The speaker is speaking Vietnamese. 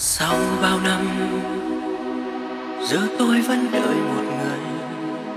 sau bao năm giờ tôi vẫn đợi